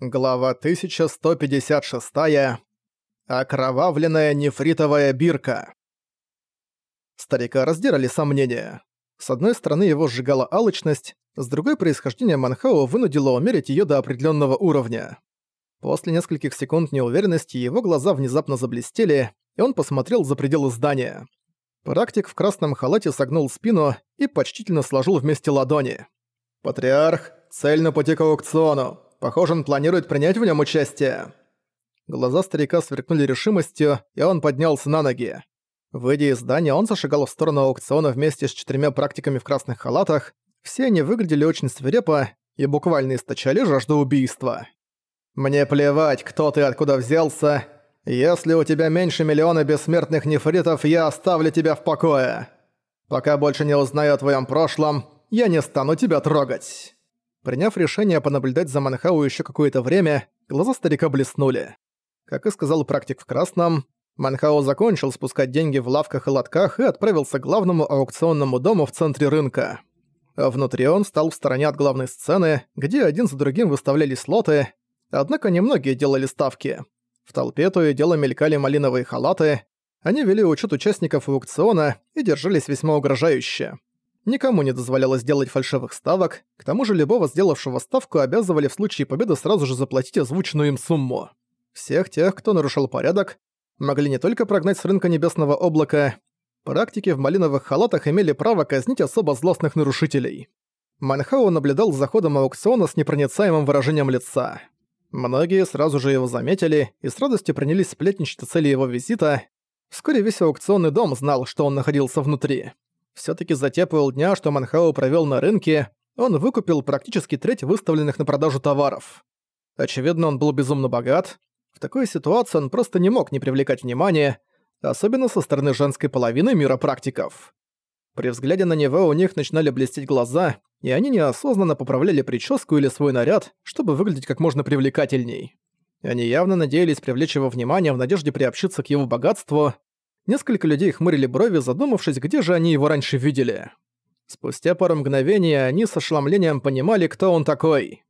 Глава 1156. Окровавленная нефритовая бирка. Старика раздирали сомнения. С одной стороны, его сжигала алчность, с другой происхождение Манхао вынудило умерить её до определённого уровня. После нескольких секунд неуверенности его глаза внезапно заблестели, и он посмотрел за пределы здания. Практик в красном халате согнул спину и почтительно сложил вместе ладони. «Патриарх, цель на пути к аукциону. Похоже, он планирует принять в нем участие». Глаза старика сверкнули решимостью, и он поднялся на ноги. Выйдя из здания, он зашагал в сторону аукциона вместе с четырьмя практиками в красных халатах. Все они выглядели очень свирепо и буквально источали жажду убийства. «Мне плевать, кто ты откуда взялся. Если у тебя меньше миллиона бессмертных нефритов, я оставлю тебя в покое. Пока больше не узнаю о твоем прошлом, я не стану тебя трогать». Приняв решение понаблюдать за Манхау еще какое-то время, глаза старика блеснули. Как и сказал практик в красном, Манхао закончил спускать деньги в лавках и лотках и отправился к главному аукционному дому в центре рынка. Внутри он стал в стороне от главной сцены, где один за другим выставлялись лоты, однако немногие делали ставки. В толпе то и дело мелькали малиновые халаты, они вели учет участников аукциона и держались весьма угрожающе. Никому не дозволялось делать фальшивых ставок, к тому же любого сделавшего ставку обязывали в случае победы сразу же заплатить озвученную им сумму. Всех тех, кто нарушил порядок, могли не только прогнать с рынка небесного облака, практики в малиновых халатах имели право казнить особо злостных нарушителей. Манхау наблюдал за ходом аукциона с непроницаемым выражением лица. Многие сразу же его заметили и с радостью принялись сплетничать о цели его визита. Вскоре весь аукционный дом знал, что он находился внутри. Всё-таки за те полдня, что Манхау провёл на рынке, он выкупил практически треть выставленных на продажу товаров. Очевидно, он был безумно богат. В такой ситуации он просто не мог не привлекать внимания, особенно со стороны женской половины мира практиков. При взгляде на него у них начинали блестеть глаза, и они неосознанно поправляли прическу или свой наряд, чтобы выглядеть как можно привлекательней. Они явно надеялись привлечь его внимание в надежде приобщиться к его богатству, Несколько людей хмурили брови, задумавшись, где же они его раньше видели. Спустя пару мгновений они с ошеломлением понимали, кто он такой.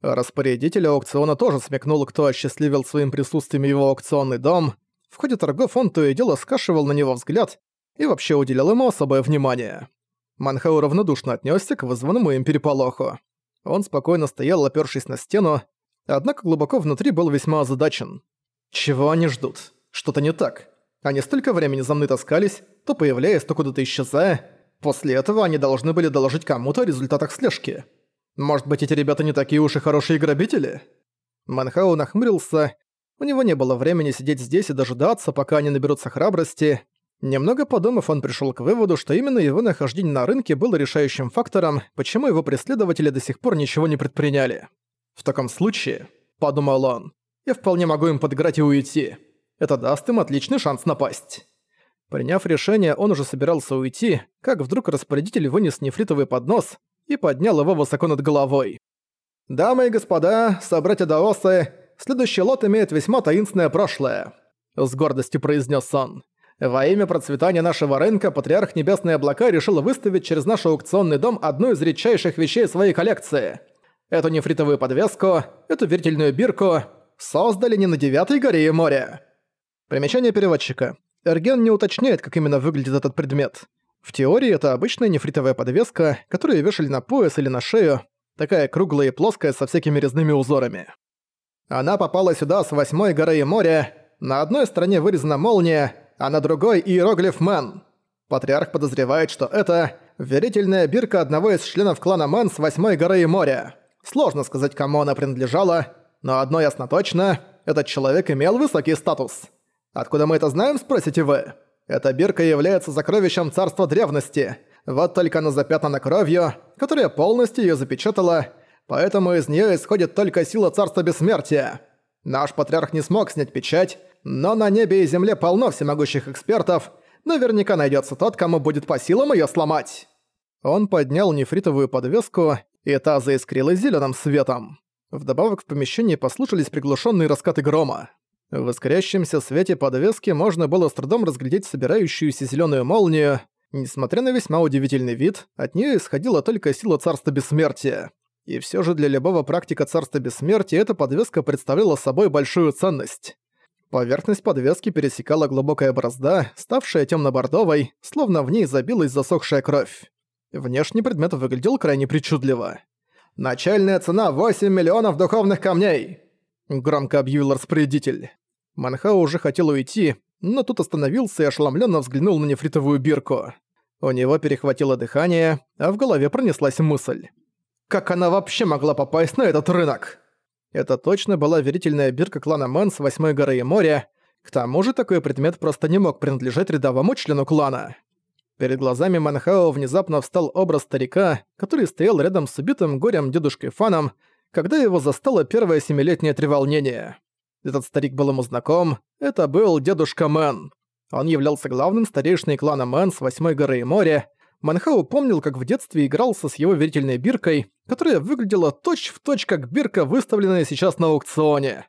Распорядитель аукциона тоже смекнул, кто осчастливил своим присутствием его аукционный дом. В ходе торгов он то и дело скашивал на него взгляд и вообще уделял ему особое внимание. Манхау равнодушно отнесся к вызванному им переполоху. Он спокойно стоял, опёршись на стену, однако глубоко внутри был весьма озадачен. Чего они ждут? Что-то не так. Они столько времени за мной таскались, то появляясь, то куда-то исчезая. После этого они должны были доложить кому-то о результатах слежки. Может быть, эти ребята не такие уж и хорошие грабители? Манхау нахмурился. У него не было времени сидеть здесь и дожидаться, пока они наберутся храбрости. Немного подумав, он пришел к выводу, что именно его нахождение на рынке было решающим фактором, почему его преследователи до сих пор ничего не предприняли. «В таком случае», — подумал он, — «я вполне могу им подыграть и уйти». Это даст им отличный шанс напасть. Приняв решение, он уже собирался уйти, как вдруг распорядитель вынес нефритовый поднос и поднял его высоко над головой. «Дамы и господа, собратья Даосы, следующий лот имеет весьма таинственное прошлое», — с гордостью произнес он. «Во имя процветания нашего рынка Патриарх Небесные Облака решил выставить через наш аукционный дом одну из редчайших вещей своей коллекции. Эту нефритовую подвеску, эту верительную бирку создали не на Девятой горе и море. Примечание переводчика. Эрген не уточняет, как именно выглядит этот предмет. В теории это обычная нефритовая подвеска, которую вешали на пояс или на шею, такая круглая и плоская со всякими резными узорами. Она попала сюда с восьмой горы и моря, на одной стороне вырезана молния, а на другой — иероглиф Мэн. Патриарх подозревает, что это верительная бирка одного из членов клана Мэн с восьмой горы и моря. Сложно сказать, кому она принадлежала, но одно ясно точно — этот человек имел высокий статус. Откуда мы это знаем, спросите вы? Эта бирка является сокровищем царства древности. Вот только она запятнана кровью, которая полностью ее запечатала, поэтому из нее исходит только сила царства бессмертия. Наш патриарх не смог снять печать, но на небе и земле полно всемогущих экспертов. Наверняка найдется тот, кому будет по силам ее сломать. Он поднял нефритовую подвеску, и та заискрилась зеленым светом. Вдобавок в помещении послушались приглушенные раскаты грома. В искрящемся свете подвески можно было с трудом разглядеть собирающуюся зеленую молнию. Несмотря на весьма удивительный вид, от нее исходила только сила царства бессмертия. И все же для любого практика Царства Бессмертия эта подвеска представляла собой большую ценность. Поверхность подвески пересекала глубокая борозда, ставшая темно-бордовой, словно в ней забилась засохшая кровь. Внешний предмет выглядел крайне причудливо. «Начальная цена 8 миллионов духовных камней!» Громко объявил распорядитель. Манхао уже хотел уйти, но тут остановился и ошеломленно взглянул на нефритовую бирку. У него перехватило дыхание, а в голове пронеслась мысль. «Как она вообще могла попасть на этот рынок?» Это точно была верительная бирка клана Мэн с Восьмой горы и моря. К тому же такой предмет просто не мог принадлежать рядовому члену клана. Перед глазами Мэн Хао внезапно встал образ старика, который стоял рядом с убитым горем дедушкой Фаном, когда его застало первое семилетнее треволнение. Этот старик был ему знаком, это был дедушка Мэн. Он являлся главным старейшиной клана Мэн с Восьмой горы и моря. Мэн Хао помнил, как в детстве игрался с его верительной биркой, которая выглядела точь-в-точь точь как бирка, выставленная сейчас на аукционе.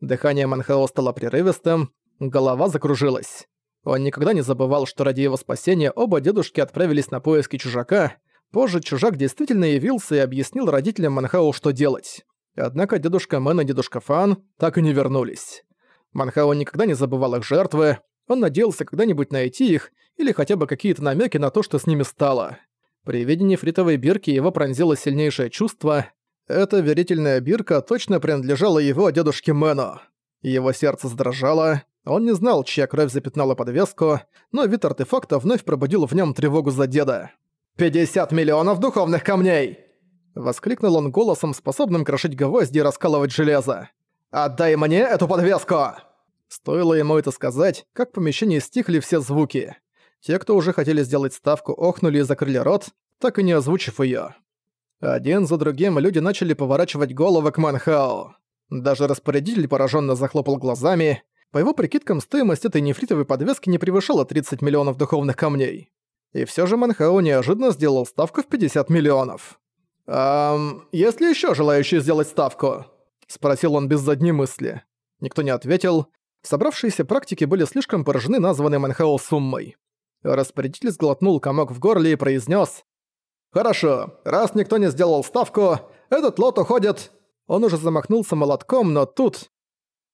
Дыхание Мэн Хао стало прерывистым, голова закружилась. Он никогда не забывал, что ради его спасения оба дедушки отправились на поиски чужака. Позже чужак действительно явился и объяснил родителям Манхау, что делать. Однако дедушка Мэн и дедушка Фан так и не вернулись. Манхао никогда не забывал их жертвы, он надеялся когда-нибудь найти их или хотя бы какие-то намеки на то, что с ними стало. При виде нефритовой бирки его пронзило сильнейшее чувство. Эта верительная бирка точно принадлежала его дедушке Мэну. Его сердце задрожало, он не знал, чья кровь запятнала подвеску, но вид артефакта вновь пробудил в нем тревогу за деда. «50 миллионов духовных камней!» Воскликнул он голосом, способным крошить гвозди и раскалывать железо. «Отдай мне эту подвеску!» Стоило ему это сказать, как в помещении стихли все звуки. Те, кто уже хотели сделать ставку, охнули и закрыли рот, так и не озвучив её. Один за другим люди начали поворачивать головы к Манхао. Даже распорядитель поражённо захлопал глазами. По его прикидкам, стоимость этой нефритовой подвески не превышала 30 миллионов духовных камней. И всё же Манхао неожиданно сделал ставку в 50 миллионов. «Эм, есть ли ещё желающие сделать ставку?» – спросил он без задней мысли. Никто не ответил. Собравшиеся практики были слишком поражены названной Манхао суммой. Распорядитель сглотнул комок в горле и произнес: «Хорошо, раз никто не сделал ставку, этот лот уходит...» Он уже замахнулся молотком, но тут...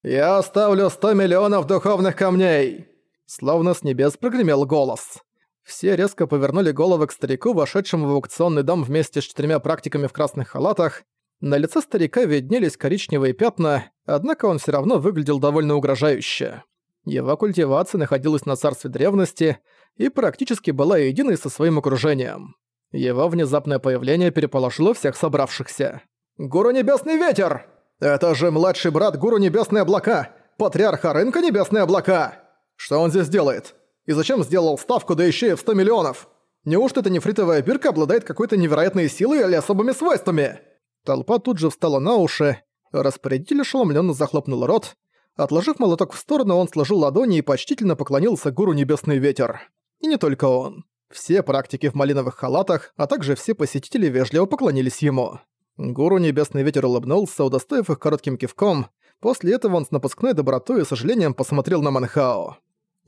«Я оставлю 100 миллионов духовных камней!» Словно с небес прогремел голос. Все резко повернули головы к старику, вошедшему в аукционный дом вместе с четырьмя практиками в красных халатах. На лице старика виднелись коричневые пятна, однако он все равно выглядел довольно угрожающе. Его культивация находилась на царстве древности и практически была единой со своим окружением. Его внезапное появление переполошло всех собравшихся. «Гуру Небесный Ветер! Это же младший брат Гуру Небесные Облака! Патриарха Рынка Небесные Облака! Что он здесь делает? И зачем сделал ставку, да еще и в 100 миллионов? Неужто эта нефритовая бирка обладает какой-то невероятной силой или особыми свойствами?» Толпа тут же встала на уши, распорядитель ошеломленно захлопнул рот. Отложив молоток в сторону, он сложил ладони и почтительно поклонился гуру Небесный Ветер. И не только он. Все практики в малиновых халатах, а также все посетители вежливо поклонились ему. Гуру Небесный Ветер улыбнулся, удостоив их коротким кивком. После этого он с напускной добротой и сожалением посмотрел на Манхао.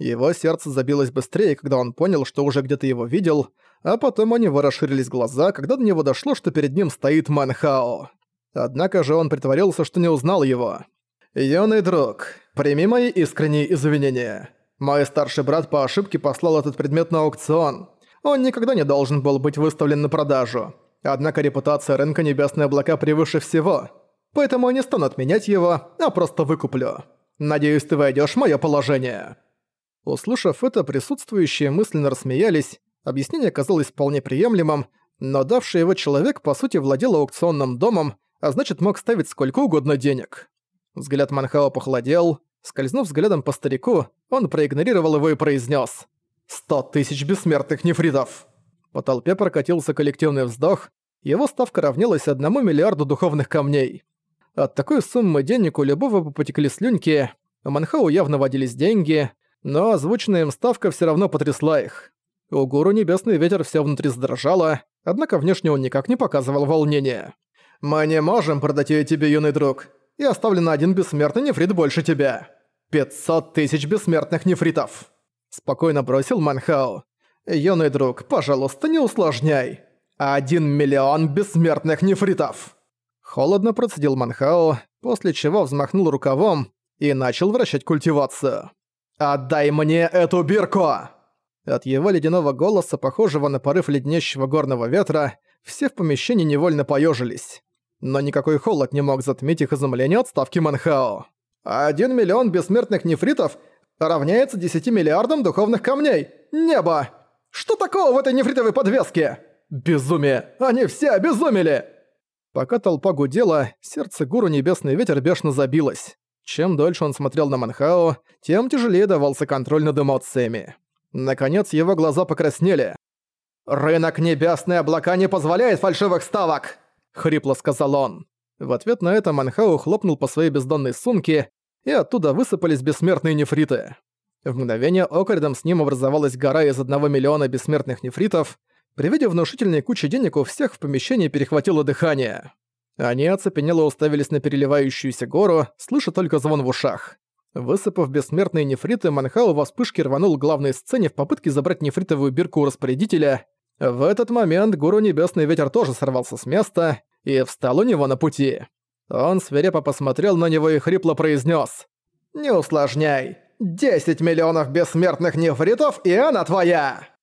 Его сердце забилось быстрее, когда он понял, что уже где-то его видел, а потом у него расширились глаза, когда до него дошло, что перед ним стоит Манхао. Однако же он притворился, что не узнал его. «Юный друг, прими мои искренние извинения. Мой старший брат по ошибке послал этот предмет на аукцион. Он никогда не должен был быть выставлен на продажу. Однако репутация рынка Небесные Облака превыше всего. Поэтому я не стану отменять его, а просто выкуплю. Надеюсь, ты войдёшь в моё положение». Услышав это, присутствующие мысленно рассмеялись, Объяснение казалось вполне приемлемым, но давший его человек по сути владел аукционным домом, а значит мог ставить сколько угодно денег. Взгляд Манхао похолодел, скользнув взглядом по старику, он проигнорировал его и произнес: «Сто тысяч бессмертных нефритов!» По толпе прокатился коллективный вздох, его ставка равнялась одному миллиарду духовных камней. От такой суммы денег у любого бы потекли слюньки, у Манхау явно водились деньги, но озвученная им ставка все равно потрясла их. У гуру Небесный Ветер все внутри задрожало, однако внешне он никак не показывал волнения. «Мы не можем продать её тебе, юный друг. Я оставлю на один бессмертный нефрит больше тебя. 500 тысяч бессмертных нефритов!» Спокойно бросил Манхао. «Юный друг, пожалуйста, не усложняй. Один миллион бессмертных нефритов!» Холодно процедил Манхао, после чего взмахнул рукавом и начал вращать культивацию. «Отдай мне эту бирку!» От его ледяного голоса, похожего на порыв леднящего горного ветра, все в помещении невольно поежились. Но никакой холод не мог затмить их изумление от ставки Манхао. «Один миллион бессмертных нефритов равняется 10 миллиардам духовных камней! Небо! Что такого в этой нефритовой подвеске? Безумие! Они все обезумели!» Пока толпа гудела, сердце гуру Небесный Ветер бешено забилось. Чем дольше он смотрел на Манхао, тем тяжелее давался контроль над эмоциями. Наконец его глаза покраснели. «Рынок Небесные Облака не позволяет фальшивых ставок!» — хрипло сказал он. В ответ на это Манхау хлопнул по своей бездонной сумке, и оттуда высыпались бессмертные нефриты. В мгновение ока рядом с ним образовалась гора из одного миллиона бессмертных нефритов. При виде внушительной кучи денег у всех в помещении перехватило дыхание. Они оцепенело уставились на переливающуюся гору, слыша только звон в ушах. Высыпав бессмертные нефриты, Манхау во вспышке рванул к главной сцене в попытке забрать нефритовую бирку у распорядителя. В этот момент Гуру Небесный Ветер тоже сорвался с места и встал у него на пути. Он свирепо посмотрел на него и хрипло произнес: «Не усложняй! 10 миллионов бессмертных нефритов, и она твоя!»